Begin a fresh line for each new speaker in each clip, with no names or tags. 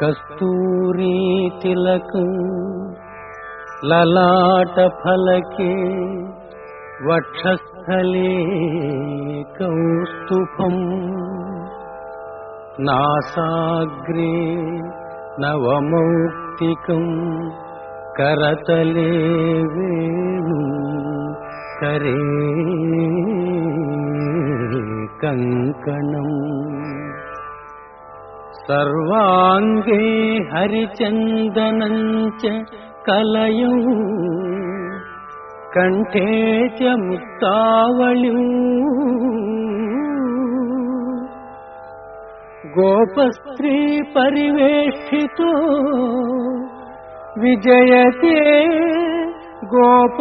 కస్తూరీ తిలక్ లలాట ఫలకే వక్షస్థలే కౌస్తుభం. నాసాగ్రే నవమౌక్తికం కరతలే వేణు కరే కంకణం. सर्वाङ्गे हरिचन्दनञ्च कलयौ कण्ठे च मुक्तावल्यू गोपस्त्रीपरिवेष्टितो विजयते गोपालचूडामणि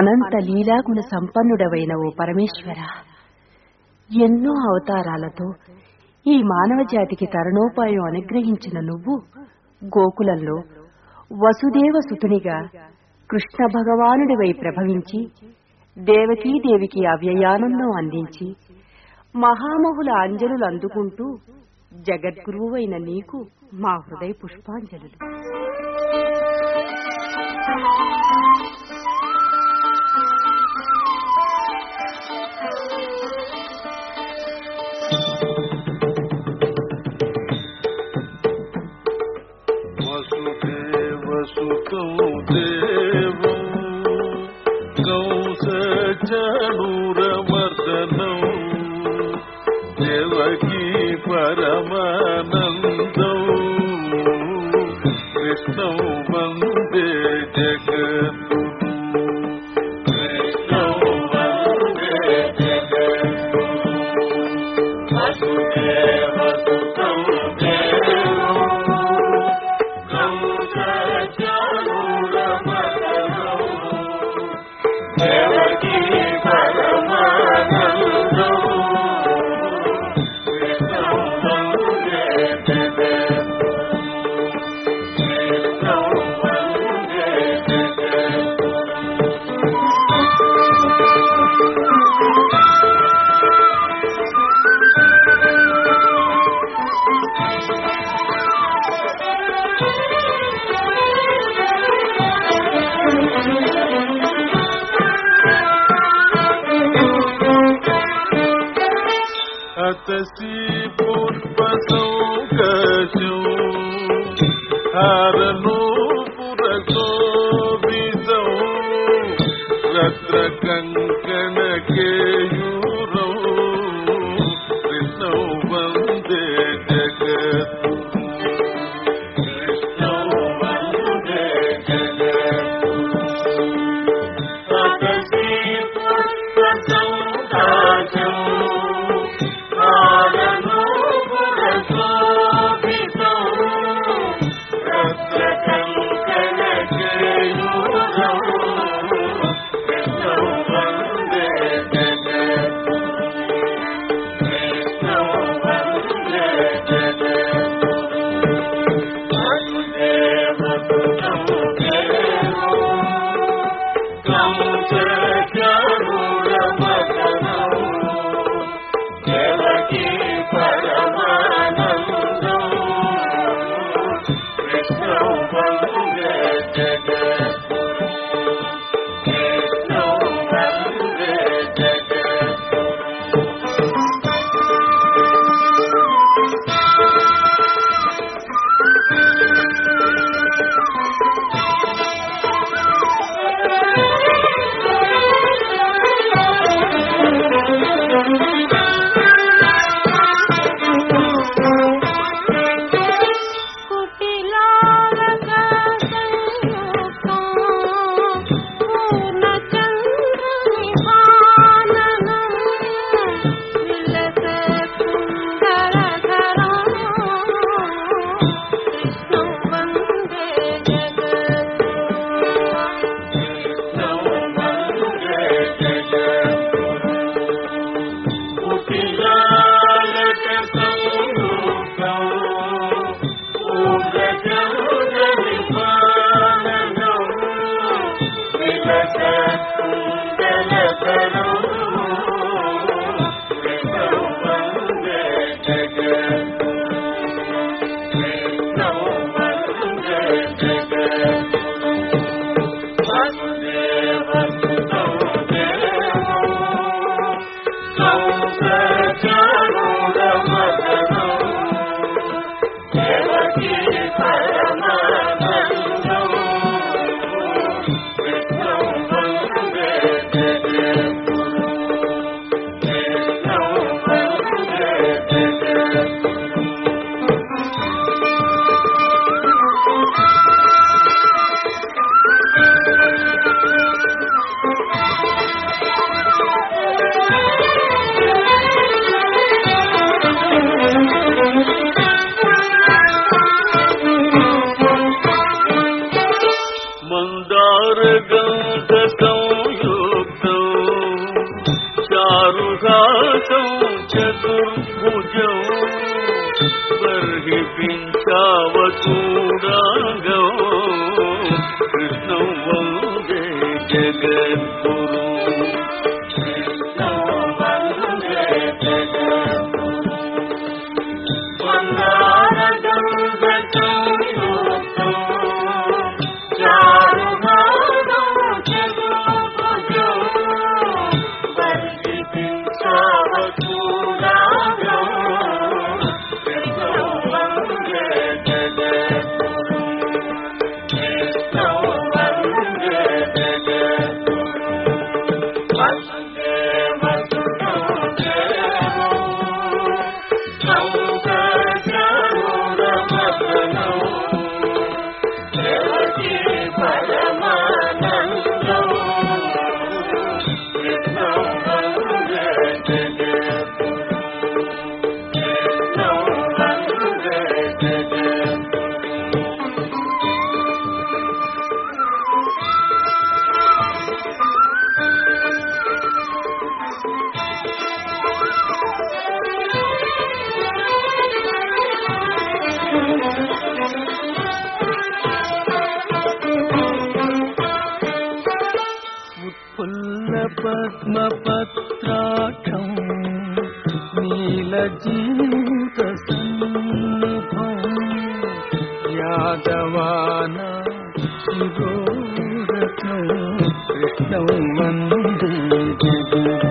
అనంత లీలాగుణ సంపన్నుడవైన ఓ పరమేశ్వర. ఎన్నో అవతారాలతో ఈ మానవ జాతికి తరుణోపాయం అనుగ్రహించిన నువ్వు గోకులంలో వసుదేవ సుతునిగా కృష్ణ భగవానుడివై ప్రభవించి దేవకీదేవికి అవ్యయానందం అందించి మహామహుల అంజలులు అందుకుంటూ జగద్గురువైన నీకు మా హృదయ పుష్పాంజలులు.
परमानन्दौ कृष्णौ वन्दे जग See
you. 一层 Muhammad शिरोरत्नौ कृष्णौ वन्दे जगद्गुरुम्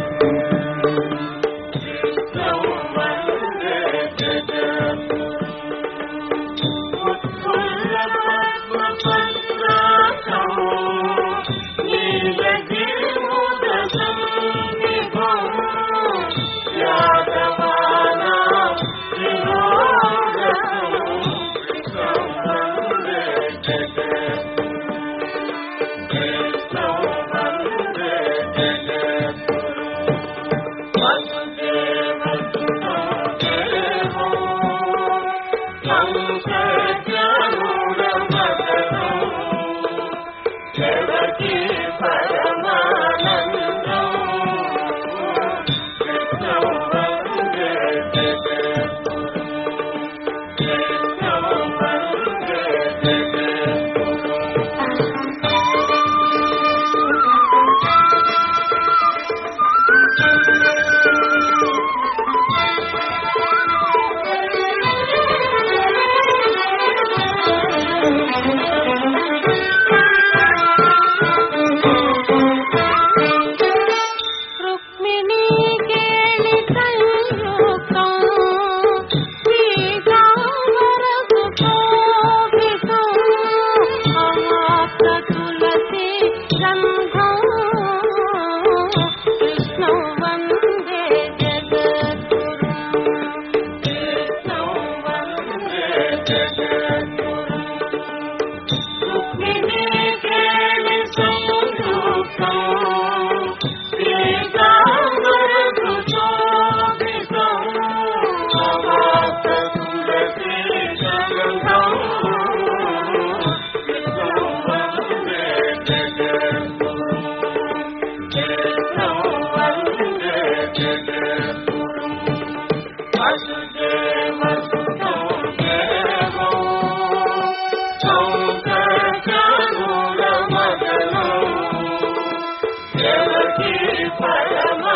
பரமா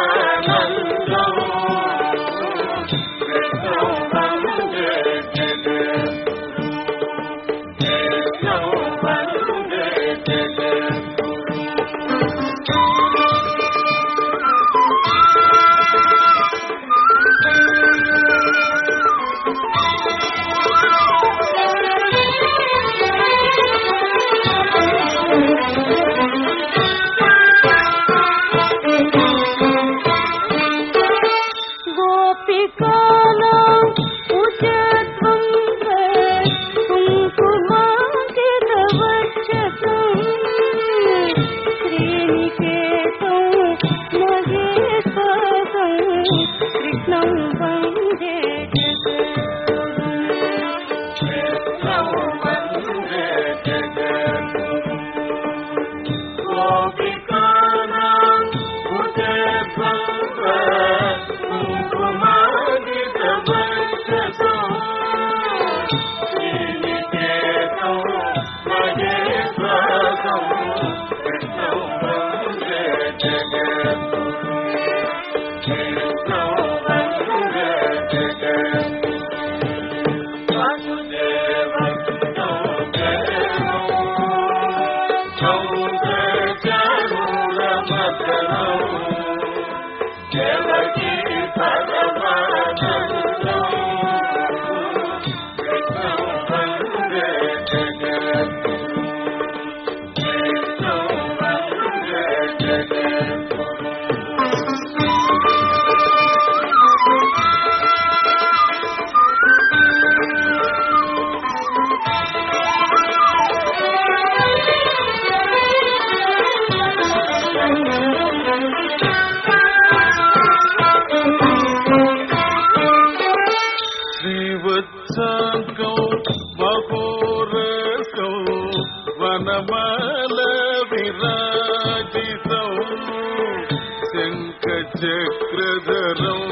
சக்கரதரம்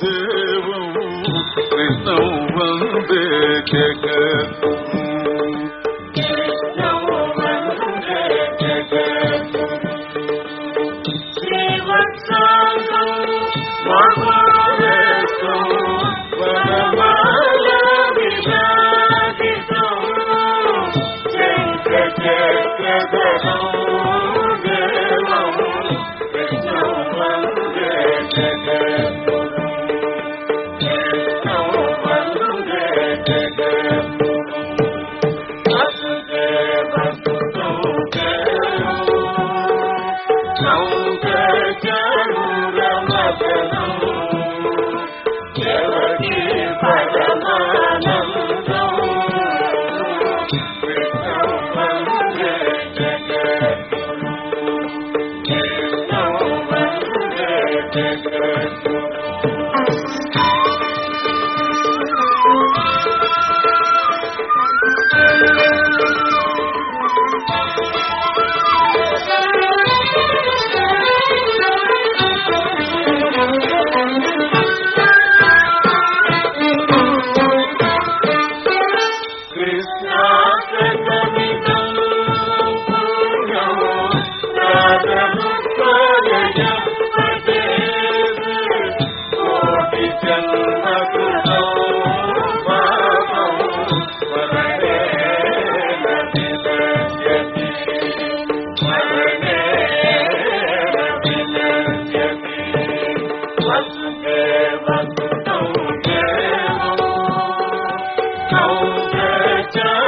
தேவம் கிருஷ்ணம் வந்தே கேட்க Krishna
Krishna. soldier.